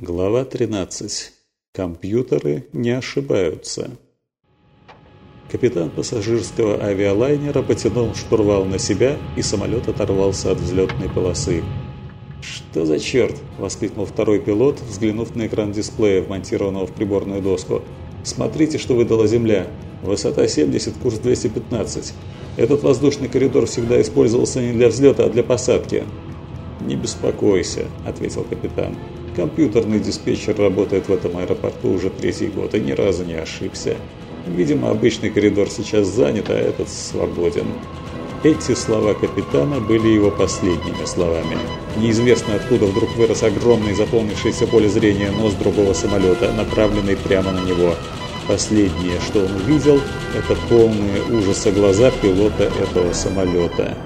Глава 13. Компьютеры не ошибаются. Капитан пассажирского авиалайнера потянул штурвал на себя, и самолет оторвался от взлетной полосы. «Что за черт?» – воскликнул второй пилот, взглянув на экран дисплея, вмонтированного в приборную доску. «Смотрите, что выдала Земля. Высота 70, курс 215. Этот воздушный коридор всегда использовался не для взлета, а для посадки». «Не беспокойся», – ответил капитан. Компьютерный диспетчер работает в этом аэропорту уже третий год и ни разу не ошибся. Видимо, обычный коридор сейчас занят, а этот свободен. Эти слова капитана были его последними словами. Неизвестно откуда вдруг вырос огромный заполнившийся поле зрения нос другого самолета, направленный прямо на него. Последнее, что он увидел, это полные ужаса глаза пилота этого самолета.